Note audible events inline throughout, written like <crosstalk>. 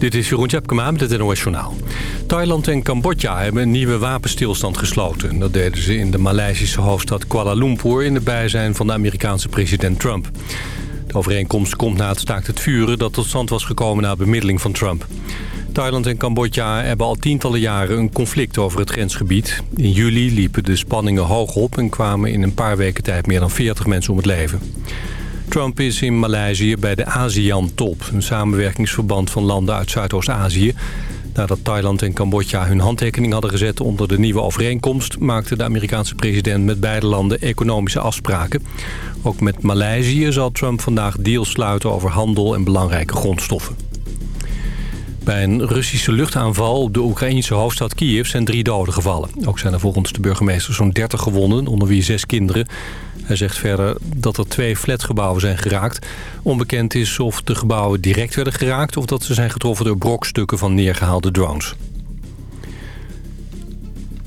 Dit is Jeroen Tjepkema met het NOS. Thailand en Cambodja hebben een nieuwe wapenstilstand gesloten. Dat deden ze in de Maleisische hoofdstad Kuala Lumpur... in de bijzijn van de Amerikaanse president Trump. De overeenkomst komt na het staakt het vuren... dat tot stand was gekomen na bemiddeling van Trump. Thailand en Cambodja hebben al tientallen jaren een conflict over het grensgebied. In juli liepen de spanningen hoog op... en kwamen in een paar weken tijd meer dan 40 mensen om het leven. Trump is in Maleisië bij de ASEAN-top, een samenwerkingsverband van landen uit Zuidoost-Azië. Nadat Thailand en Cambodja hun handtekening hadden gezet onder de nieuwe overeenkomst... maakte de Amerikaanse president met beide landen economische afspraken. Ook met Maleisië zal Trump vandaag deals sluiten over handel en belangrijke grondstoffen. Bij een Russische luchtaanval op de Oekraïnse hoofdstad Kiev zijn drie doden gevallen. Ook zijn er volgens de burgemeester zo'n 30 gewonden, onder wie zes kinderen. Hij zegt verder dat er twee flatgebouwen zijn geraakt. Onbekend is of de gebouwen direct werden geraakt... of dat ze zijn getroffen door brokstukken van neergehaalde drones.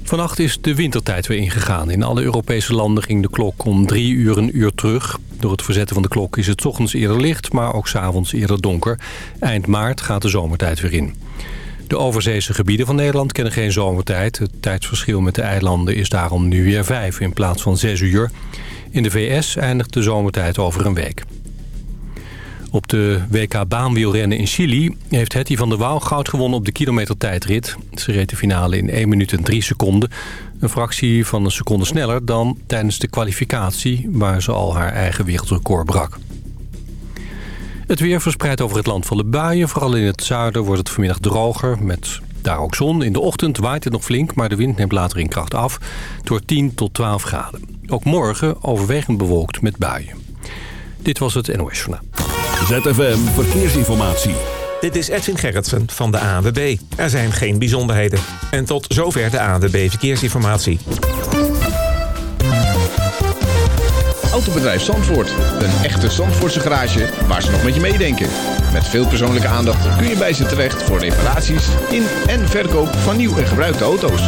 Vannacht is de wintertijd weer ingegaan. In alle Europese landen ging de klok om drie uur een uur terug. Door het verzetten van de klok is het ochtends eerder licht, maar ook s'avonds eerder donker. Eind maart gaat de zomertijd weer in. De overzeese gebieden van Nederland kennen geen zomertijd. Het tijdsverschil met de eilanden is daarom nu weer vijf in plaats van zes uur. In de VS eindigt de zomertijd over een week. Op de WK baanwielrennen in Chili heeft Hetty van der Wouw goud gewonnen op de kilometer tijdrit. Ze reed de finale in 1 minuut en 3 seconden. Een fractie van een seconde sneller dan tijdens de kwalificatie... waar ze al haar eigen wereldrecord brak. Het weer verspreidt over het land van de buien. Vooral in het zuiden wordt het vanmiddag droger met daar ook zon. In de ochtend waait het nog flink, maar de wind neemt later in kracht af. Door 10 tot 12 graden. Ook morgen overwegend bewolkt met buien. Dit was het NOS Journaal. ZFM Verkeersinformatie. Dit is Edwin Gerritsen van de ANWB. Er zijn geen bijzonderheden. En tot zover de ANWB Verkeersinformatie. Autobedrijf Zandvoort. Een echte Zandvoortse garage waar ze nog met je meedenken. Met veel persoonlijke aandacht kun je bij ze terecht voor reparaties in en verkoop van nieuw en gebruikte auto's.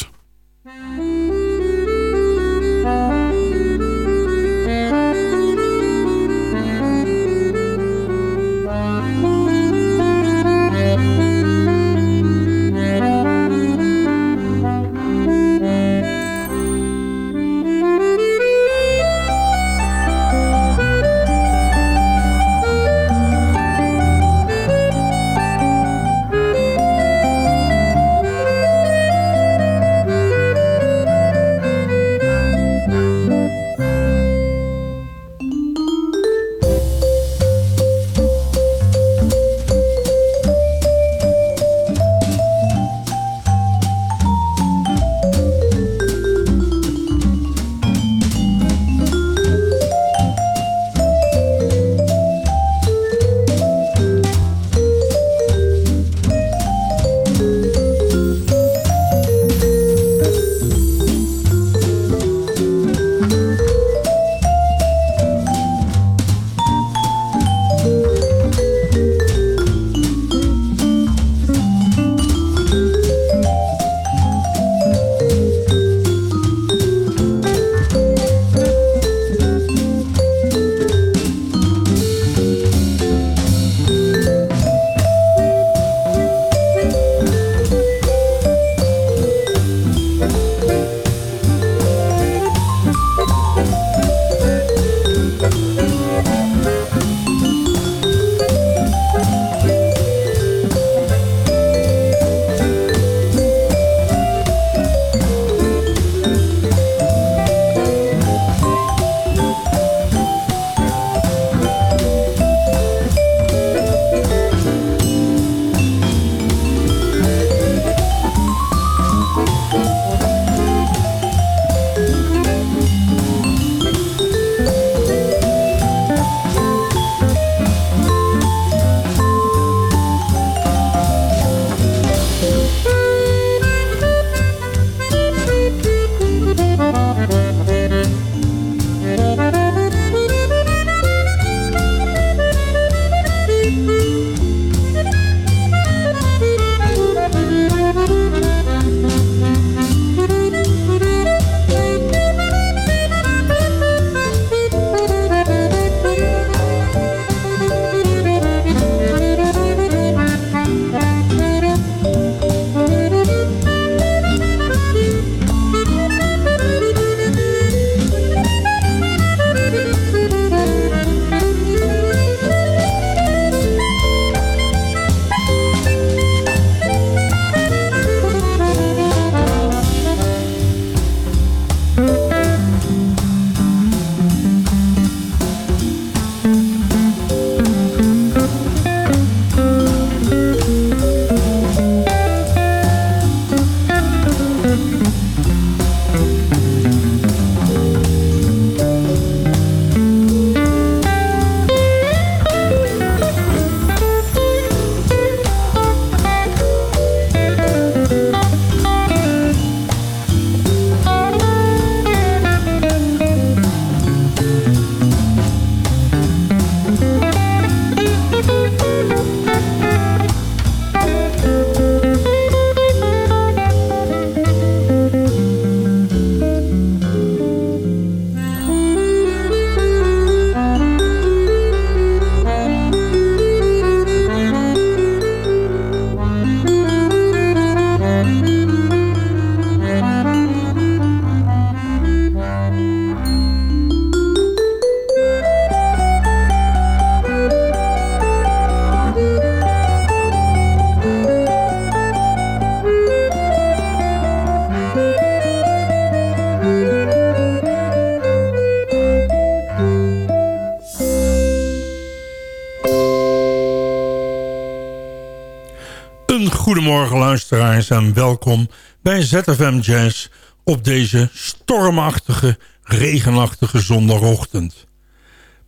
Luisteraars en welkom bij ZFM Jazz op deze stormachtige, regenachtige zondagochtend.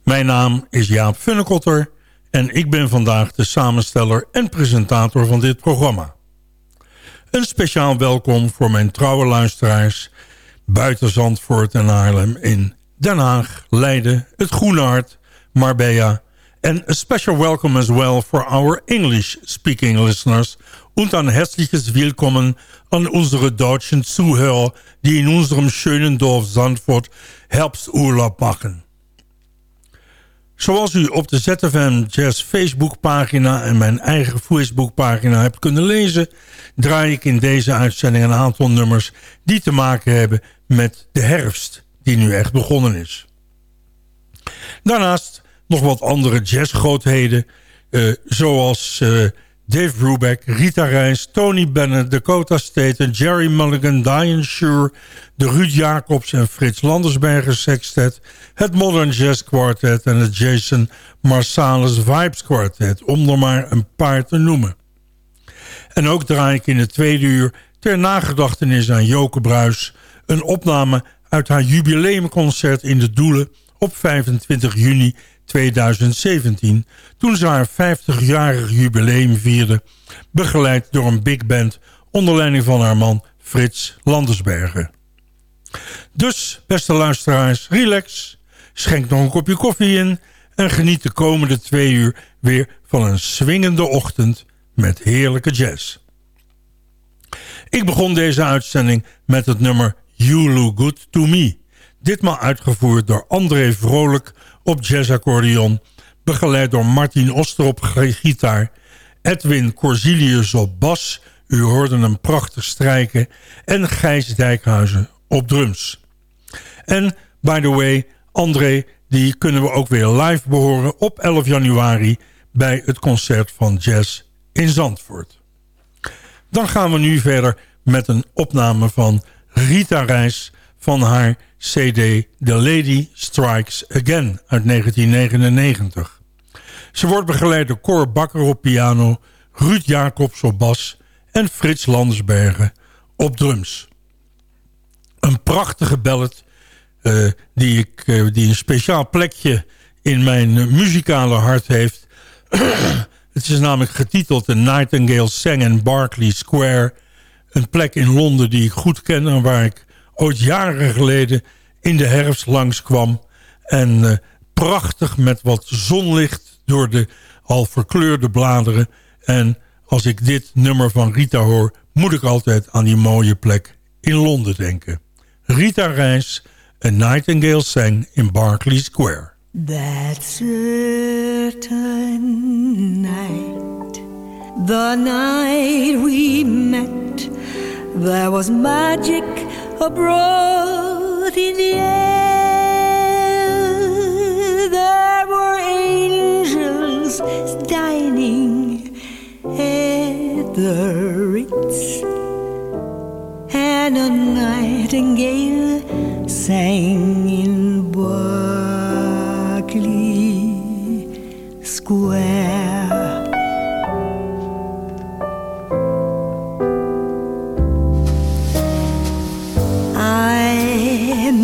Mijn naam is Jaap Funnekotter en ik ben vandaag de samensteller en presentator van dit programma. Een speciaal welkom voor mijn trouwe luisteraars buiten Zandvoort en Haarlem in Den Haag, Leiden, het Groene Hart, Marbella And a special welcome as well for our English-speaking listeners und ein herzliches Willkommen an unsere deutschen Zuhörer, die in unserem schönen Dorf Zandvoort Herbsturlaub machen. Zoals u op de ZFM Jazz Facebookpagina en mijn eigen Facebookpagina hebt kunnen lezen... draai ik in deze uitzending een aantal nummers die te maken hebben met de herfst die nu echt begonnen is. Daarnaast nog wat andere jazzgrootheden... Uh, zoals uh, Dave Brubeck, Rita Reis, Tony Bennett, Dakota Staten... Jerry Mulligan, Diane Shure, de Ruud Jacobs en Frits Landersberger Sextet... het Modern Jazz Quartet en het Jason Marsalis Vibes Quartet... om er maar een paar te noemen. En ook draai ik in het tweede uur ter nagedachtenis aan Joke Bruis... een opname uit haar jubileumconcert in de Doelen op 25 juni 2017... toen ze haar 50-jarig jubileum vierde... begeleid door een big band onder leiding van haar man Frits Landersbergen. Dus, beste luisteraars, relax, schenk nog een kopje koffie in... en geniet de komende twee uur weer van een swingende ochtend met heerlijke jazz. Ik begon deze uitzending met het nummer You Look Good To Me... ditmaal uitgevoerd door André Vrolijk op jazzaccordeon... begeleid door Martin Oster op gitaar... Edwin Corsilius op bas, u hoorde hem prachtig strijken... en Gijs Dijkhuizen op drums. En, by the way, André, die kunnen we ook weer live behoren... op 11 januari bij het concert van Jazz in Zandvoort. Dan gaan we nu verder met een opname van Rita Reis van haar cd The Lady Strikes Again uit 1999. Ze wordt begeleid door Cor Bakker op piano, Ruud Jacobs op bas en Frits Landersbergen op drums. Een prachtige ballad uh, die, ik, uh, die een speciaal plekje in mijn muzikale hart heeft. <clears throat> Het is namelijk getiteld The Nightingale Sang in Berkeley Square. Een plek in Londen die ik goed ken en waar ik ooit jaren geleden in de herfst langskwam. En uh, prachtig met wat zonlicht door de al verkleurde bladeren. En als ik dit nummer van Rita hoor, moet ik altijd aan die mooie plek in Londen denken. Rita Reis, A Nightingale Sang in Berkeley Square. That certain night, the night we met, there was magic abroad in the air. There were angels dining at the Ritz, and a nightingale sang in Berkeley Square.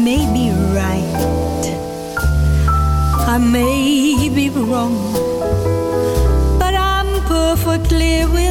May be right, I may be wrong, but I'm perfectly willing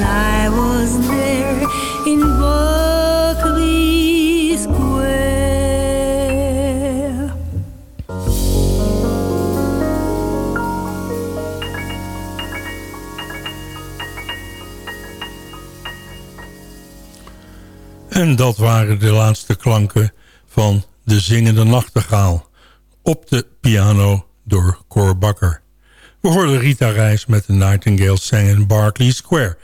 I was there in Berkeley Square. En dat waren de laatste klanken van De Zingende Nachtegaal. Op de piano door Cor Bakker. We hoorden Rita Reis met de Nightingale Sang in Berkeley Square.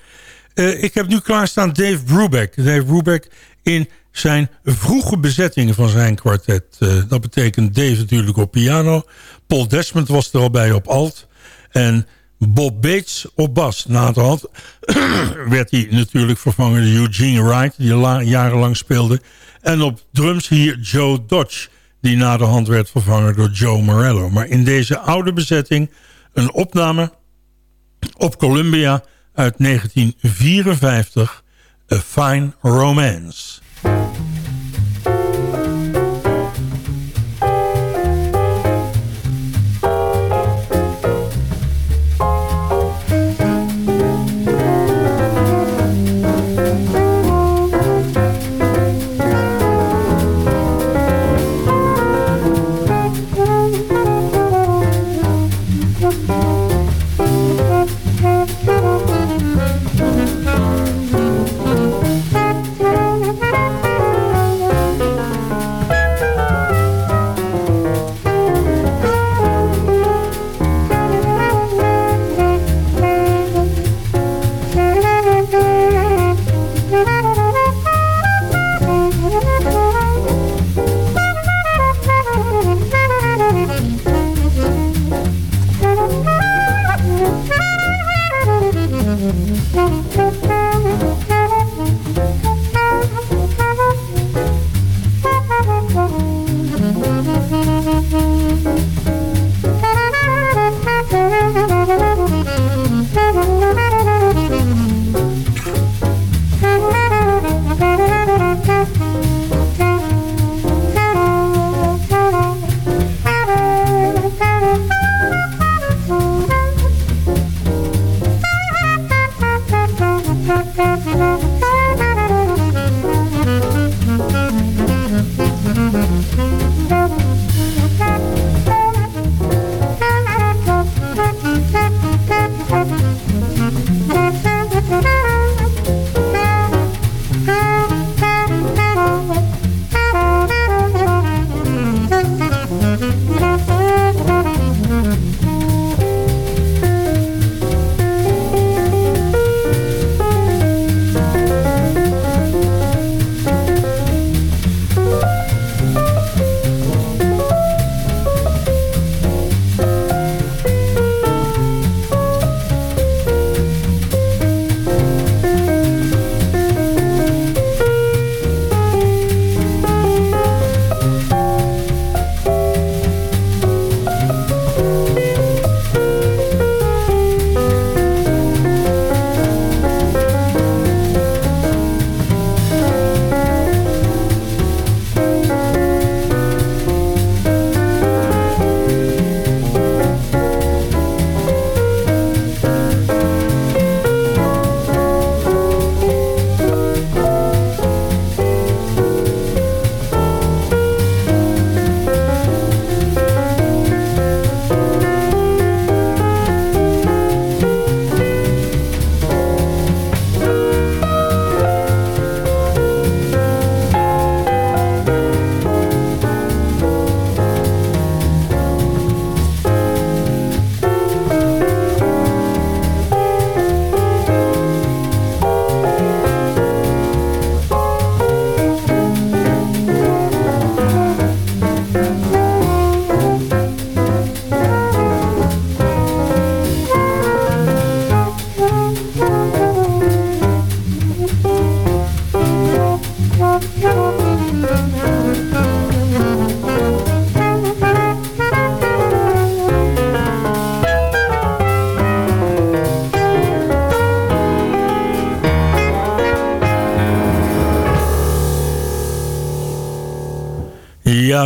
Eh, ik heb nu klaarstaan Dave Brubeck. Dave Brubeck in zijn vroege bezettingen van zijn kwartet. Eh, dat betekent Dave natuurlijk op piano. Paul Desmond was er al bij op alt. En Bob Bates op bas. Na het hand <coughs> werd hij natuurlijk vervangen door Eugene Wright... die la- jarenlang speelde. En op drums hier Joe Dodge... die na de hand werd vervangen door Joe Morello. Maar in deze oude bezetting een opname op Columbia uit 1954... A Fine Romance.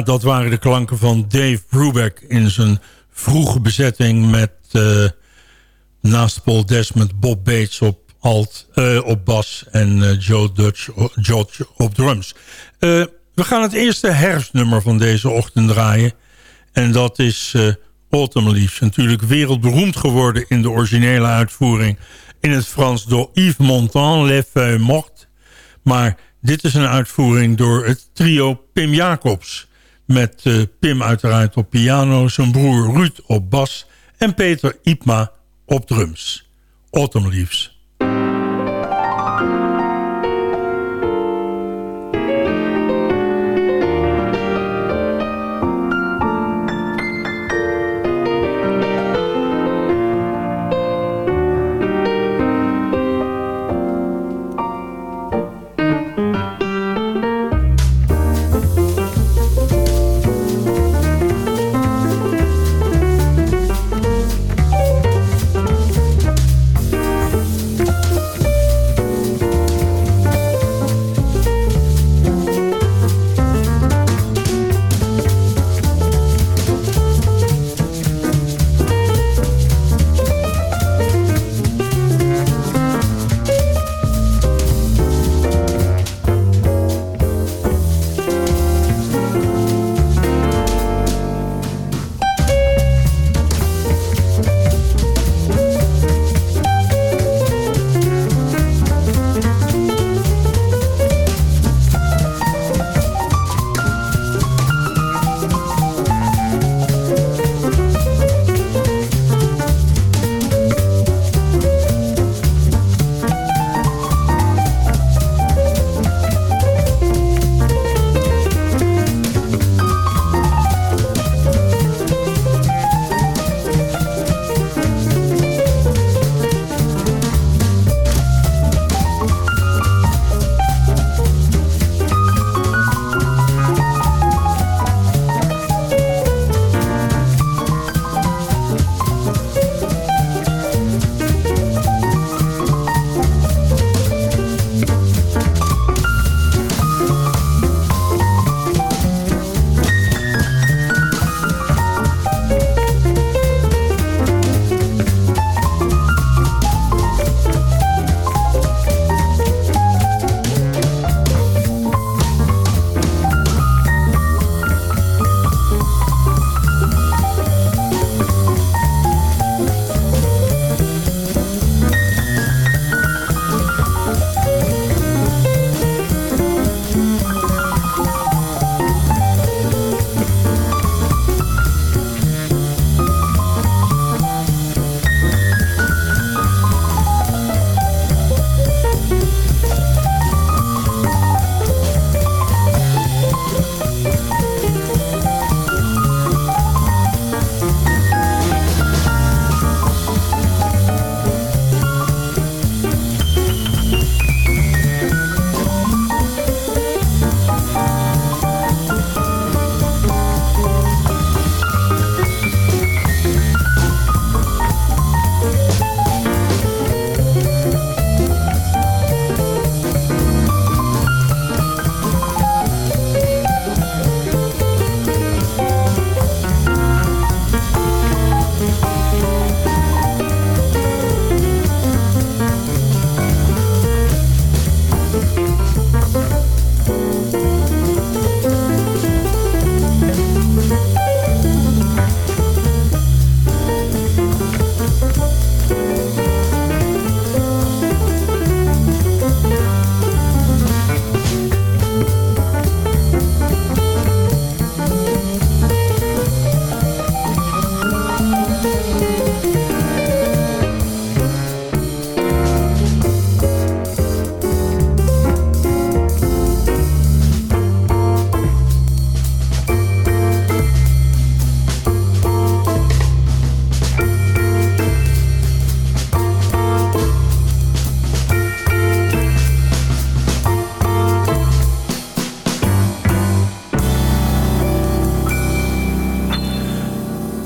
Dat waren de klanken van Dave Brubeck in zijn vroege bezetting met uh, naast Paul Desmond Bob Bates op, alt, uh, op bas en uh, Joe Dutch George op drums. we gaan het eerste herfstnummer van deze ochtend draaien. En dat is Autumn Leaves. Natuurlijk wereldberoemd geworden in de originele uitvoering in het Frans door Yves Montand, Les Feuilles Mortes. Maar dit is een uitvoering door het trio Pim Jacobs. Met uh, Pim uiteraard op piano, zijn broer Ruud op bas... en Peter Ipma op drums. Autumn Leaves.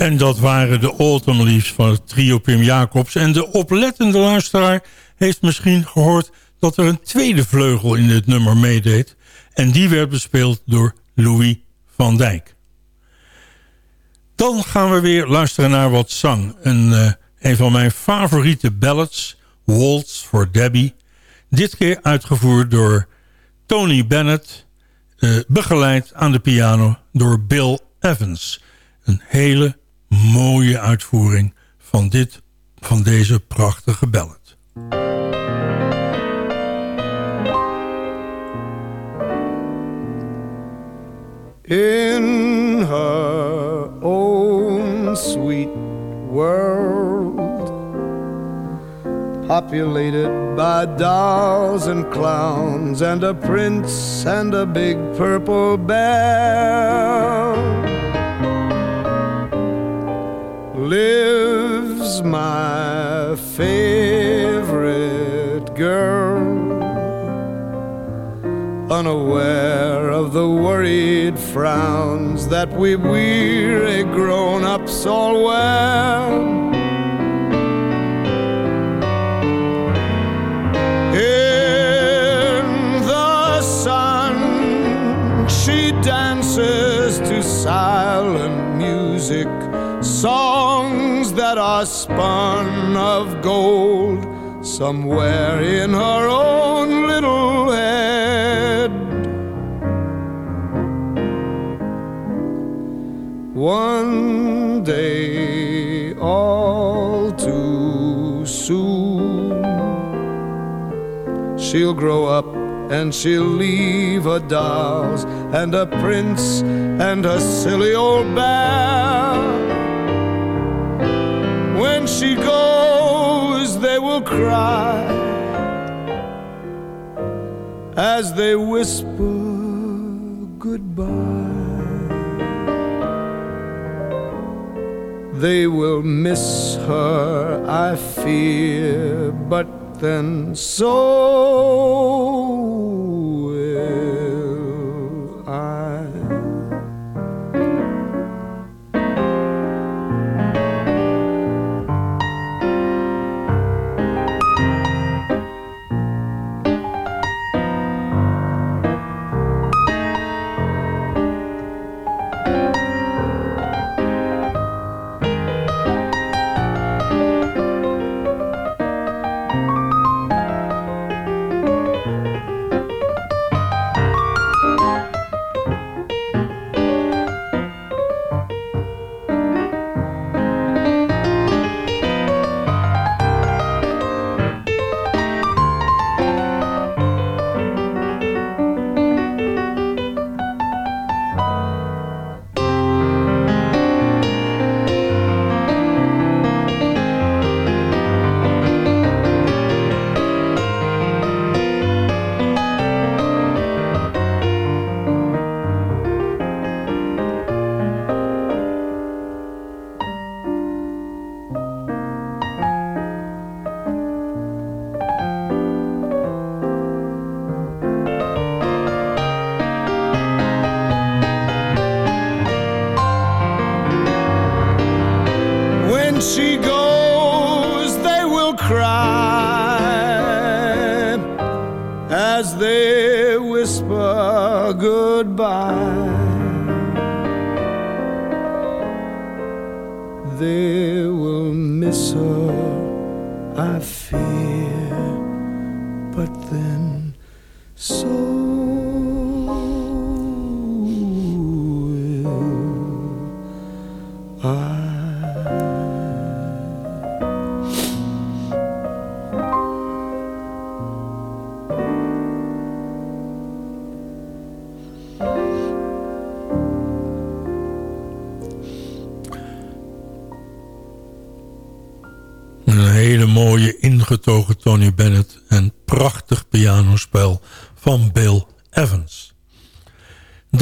En dat waren de Autumn Leaves van het trio Pim Jacobs. En de oplettende luisteraar heeft misschien gehoord... dat er een tweede vleugel in dit nummer meedeed. En die werd bespeeld door Louis van Dijk. Dan gaan we weer luisteren naar wat zang. Een, uh, een van mijn favoriete ballads, Waltz for Debbie. Dit keer uitgevoerd door Tony Bennett, uh, begeleid aan de piano door Bill Evans. Een hele mooie uitvoering van, dit, van deze prachtige ballad. In her own sweet world Populated by dolls and clowns And a prince and a big purple bear Lives my favorite girl unaware of the worried frowns that we weary grown ups all wear. In the sun, she dances to silent music, songs that are spun of gold somewhere in her own little head. One day, all too soon, she'll grow up and she'll leave her dolls and a prince and a silly old bear. She goes, they will cry as they whisper goodbye. They will miss her, I fear, but then so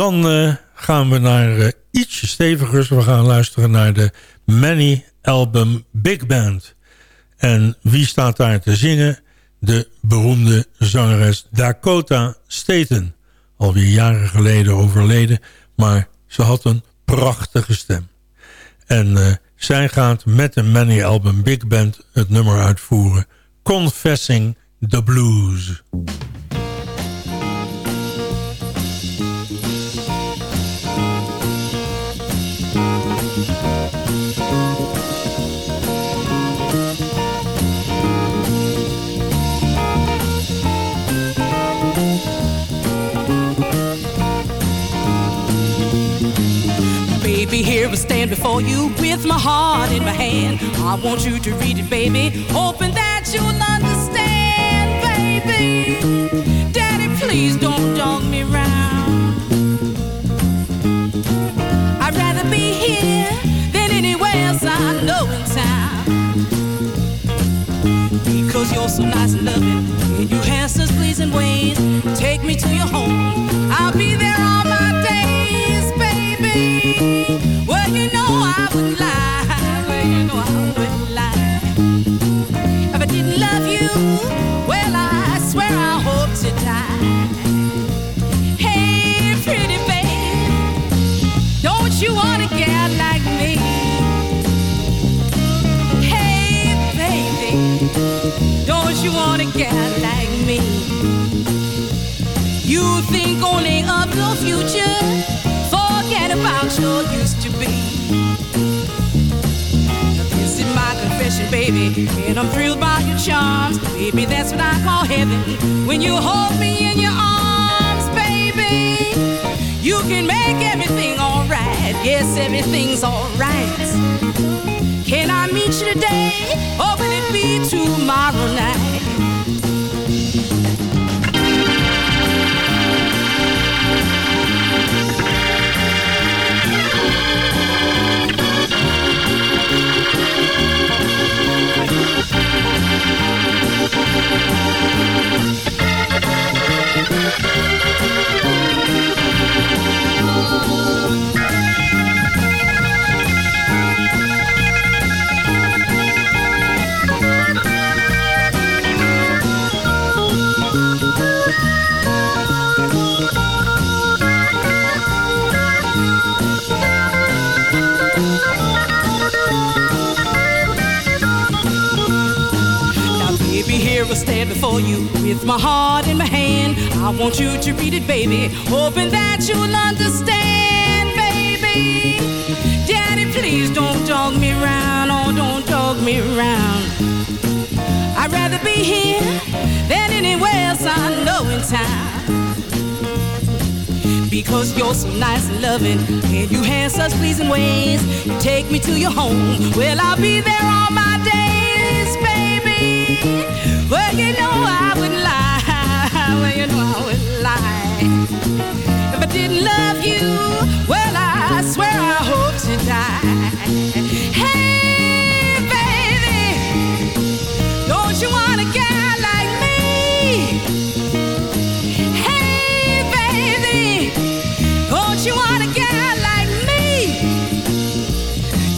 Dan eh, gaan we naar uh, ietsje stevigers. We gaan luisteren naar de Many Album Big Band. En wie staat daar te zingen? De beroemde zangeres Dakota Staten. Alweer jaren geleden overleden, maar ze had een prachtige stem. En uh, zij gaat met de Many Album Big Band het nummer uitvoeren. Confessing the Blues. Here I stand before you with my heart in my hand. I want you to read it, baby, hoping that you'll understand, baby. Daddy, please don't dog me round. I'd rather be here than anywhere else I know in town. Because you're so nice and loving, and you have such pleasing ways. Take me to your home. I'll be there like me? You think only of your future, forget about your used to be. This is my confession, baby, and I'm thrilled by your charms. Baby, that's what I call heaven. When you hold me in your arms, baby, you can make everything alright. Yes, everything's alright. Can I meet you today, or will it be tomorrow night? With my heart in my hand. I want you to read it, baby, hoping that you'll understand, baby. Daddy, please don't dog me round, oh, don't dog me round. I'd rather be here than anywhere else I know in town. Because you're so nice and loving, and you have such pleasing ways. You take me to your home, well, I'll be there all my days, If I didn't love you, well, I swear I hope to die. Hey, baby, don't you want a guy like me? Hey, baby, don't you want a guy like me?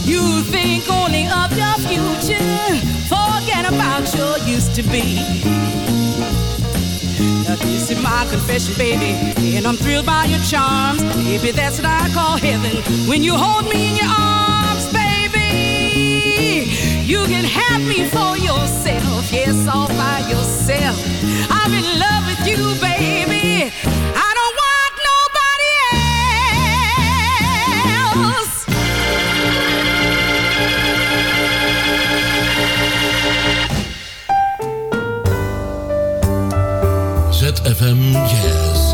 You think only of your future, forget about your used to be. My confession, baby, and I'm thrilled by your charms. Baby, that's what I call heaven. When you hold me in your arms, baby, you can have me for yourself. Yes, all by yourself. I'm in love with you, baby. I ZFM Jazz.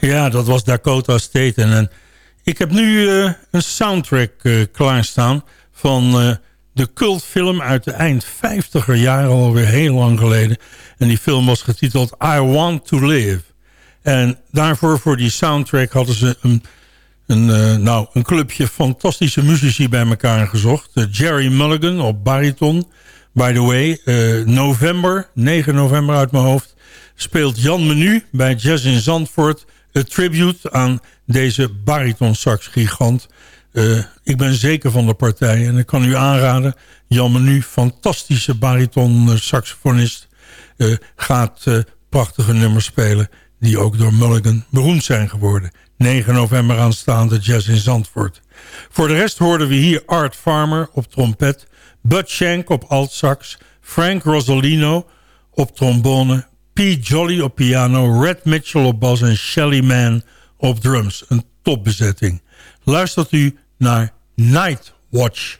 Ja, dat was Dakota Staten. En ik heb nu eh, een soundtrack eh, klaarstaan van eh, de cultfilm uit de eind 50er jaren, alweer heel lang geleden. En die film was getiteld I Want to Live. En daarvoor, voor die soundtrack, hadden ze een, een, eh, nou, een clubje fantastische muzici bij elkaar gezocht. Eh, Jerry Mulligan op bariton. By the way, eh, november, 9 november uit mijn hoofd, speelt Jan Menu bij Jazz in Zandvoort... een tribute aan deze bariton-sax-gigant. Ik ben zeker van de partij en ik kan u aanraden... Jan Menu, fantastische bariton-saxofonist... gaat prachtige nummers spelen die ook door Mulligan beroemd zijn geworden. 9 november aanstaande Jazz in Zandvoort. Voor de rest hoorden we hier Art Farmer op trompet... Bud Shank op altsax... Frank Rosolino op trombone... Pete Jolly op piano... Red Mitchell op bas en Shelly Man op drums. Een topbezetting. Luistert u naar Night Watch.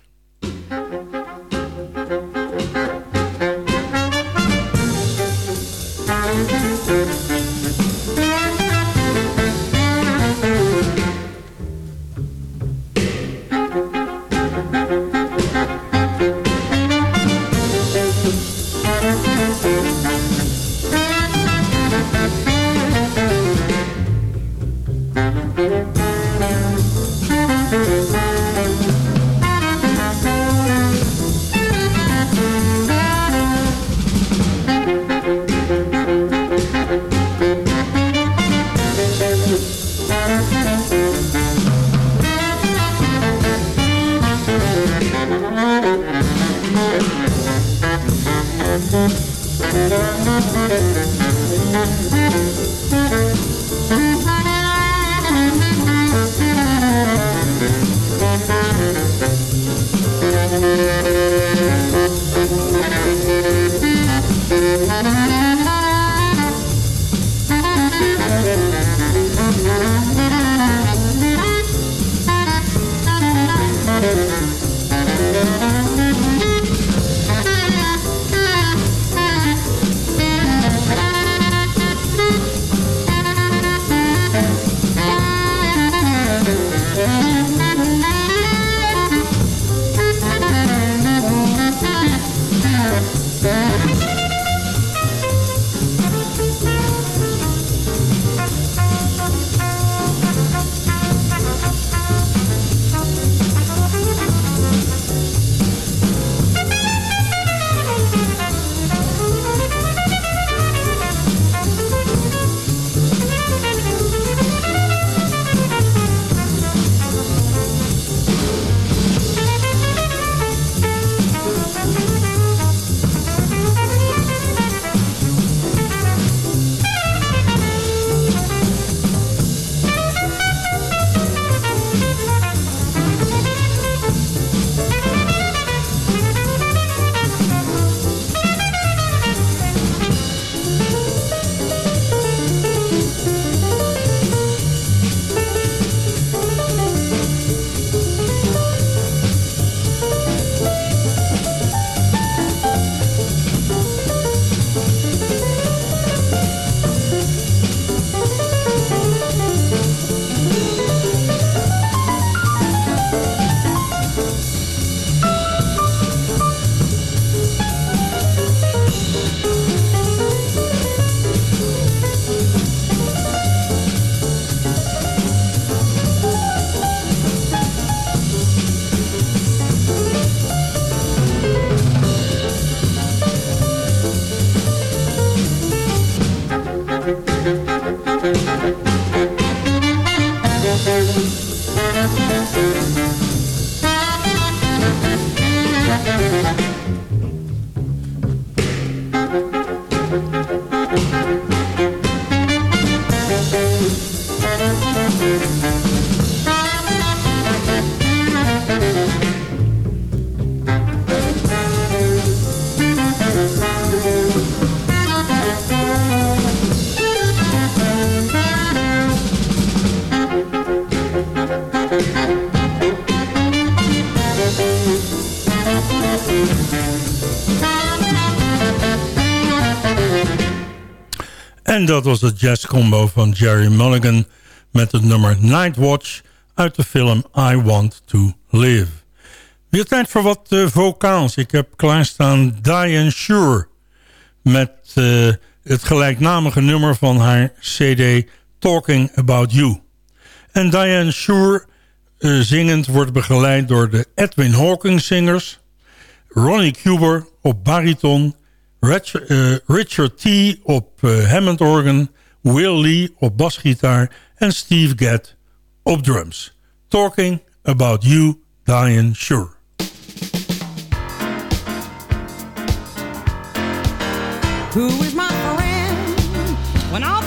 Dat was de jazzcombo van Jerry Mulligan met het nummer Night Watch uit de film I Want To Live. Weer tijd voor wat uh, vocaals. Ik heb klaarstaan Diane Shure met uh, het gelijknamige nummer van haar cd Talking About You. En Diane Shure uh, zingend wordt begeleid door de Edwin Hawkins zingers... Ronnie Cuber op bariton Richard, uh, Richard T. op uh, Hammond organ, Will Lee op basgitaar en Steve Gadd op drums. Talking About You, Diane Sure. Who is my friend when all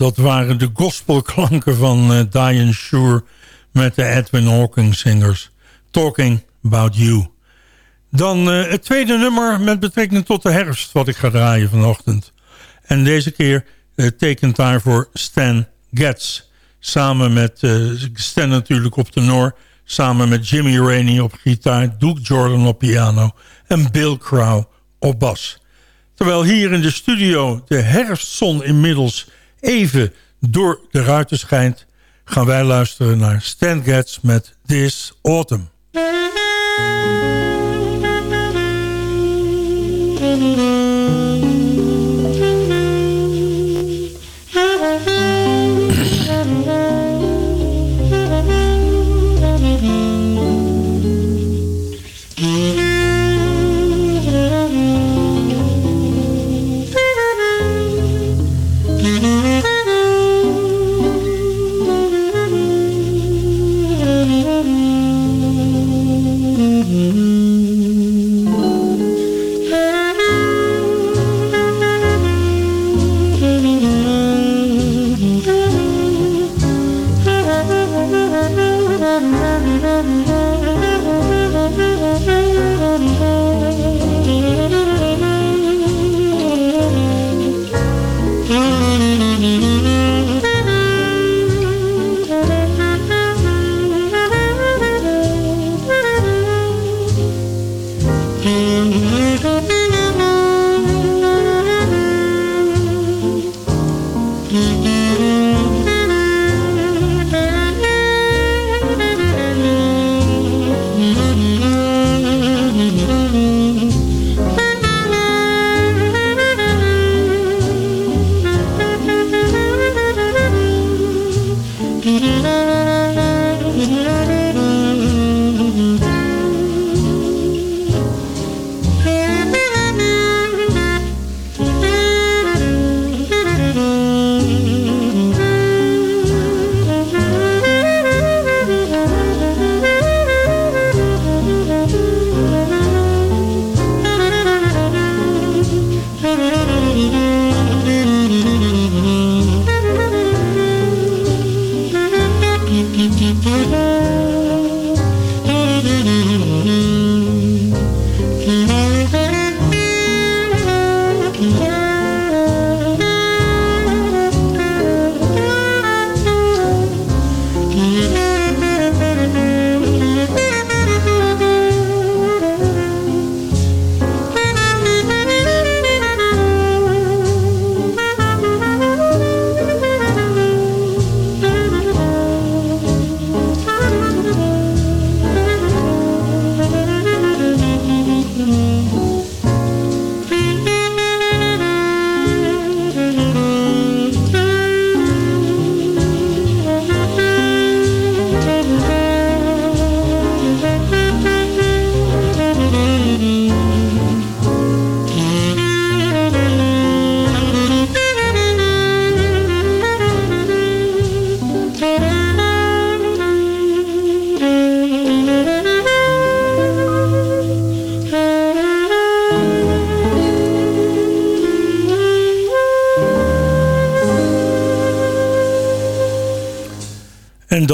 dat waren de gospelklanken van uh, Diane Shure met de Edwin Hawking Singers. Talking About You. Dan uh, het tweede nummer met betrekking tot de herfst wat ik ga draaien vanochtend. En deze keer uh, tekent daarvoor Stan Getz. Samen met Stan natuurlijk op tenor. Samen met Jimmy Rainey op gitaar. Duke Jordan op piano. En Bill Crow op bas. Terwijl hier in de studio de herfstzon inmiddels even door de ruiten schijnt... gaan wij luisteren naar Stan Getz met This Autumn.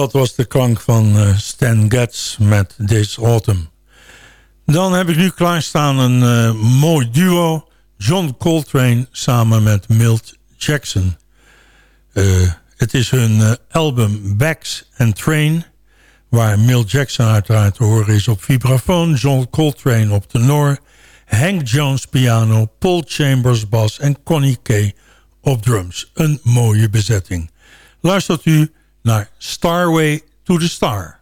Dat was de klank van uh, Stan Getz met This Autumn. Dan heb ik nu klaarstaan een uh, mooi duo. John Coltrane samen met Milt Jackson. Uh, het is hun album Backs and Train. Waar Milt Jackson uiteraard te horen is op vibrafoon. John Coltrane op tenor. Hank Jones piano. Paul Chambers bas. En Connie Kay op drums. Een mooie bezetting. Luistert u naar Starway to the Star.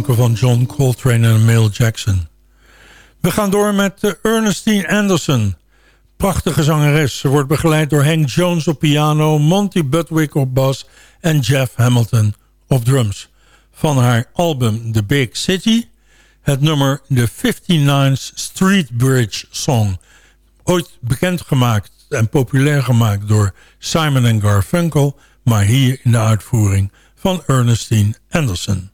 Van John Coltrane en Mel Jackson. We gaan door met uh, Ernestine Anderson. Prachtige zangeres. Ze wordt begeleid door Hank Jones op piano... Monty Budwick op bas en Jeff Hamilton op drums. Van haar album The Big City... het nummer The 59th Street Bridge Song... ooit bekendgemaakt en populair gemaakt door Simon Garfunkel... maar hier in de uitvoering van Ernestine Anderson.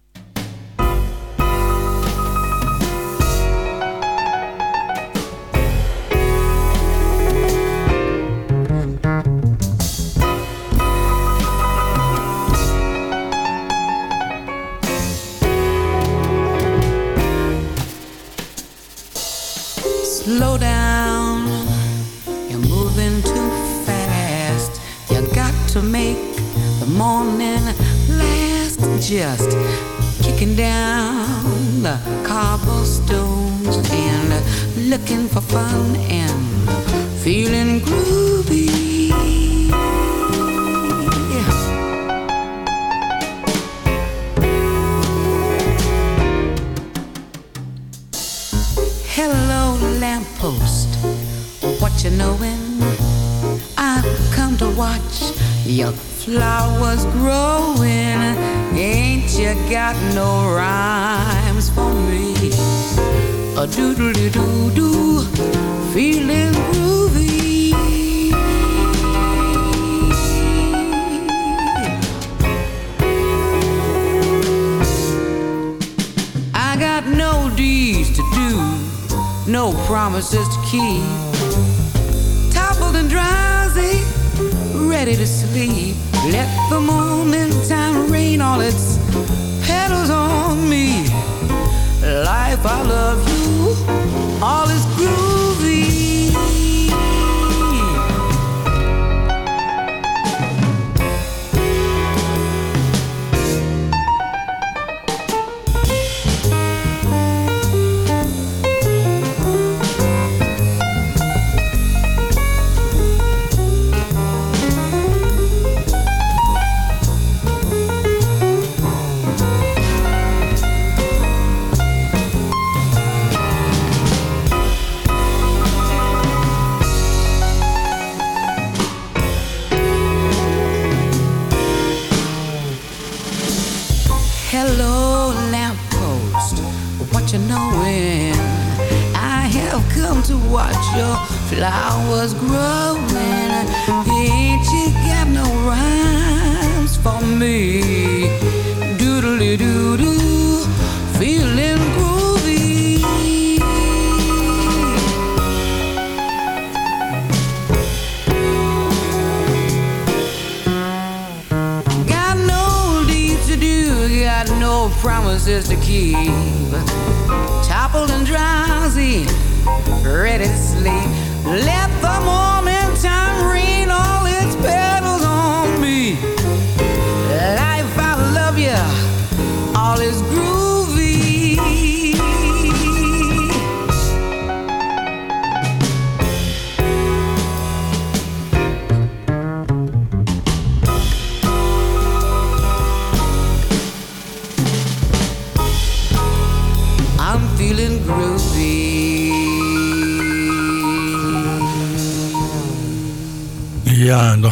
Down, you're moving too fast. You got to make the morning last. Just kicking down the cobblestones and looking for fun and feeling groovy. Your flowers growing. Ain't you got no rhymes for me? A doodle doo doo, doo, feeling groovy. I got no deeds to do, no promises to keep. Ready to sleep. Let the time rain all its petals on me. Life, I love you, all is flowers growing. Ain't you got no rhymes for me? Doodly doo doo, feeling groovy. Got no deeds to do, got no promises to keep. Toppled and drowsy,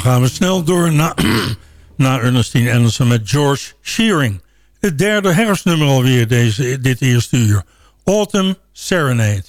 gaan we snel door <clears throat> naar, Ernestine Anderson met George Shearing. Het derde herfstnummer alweer deze, dit eerste uur. Autumn Serenade.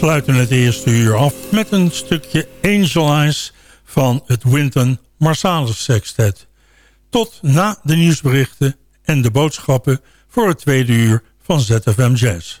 Sluiten het eerste uur af met een stukje Angel Eyes van het Winton Marsalis Sextet. Tot na de nieuwsberichten en de boodschappen voor het tweede uur van ZFM Jazz.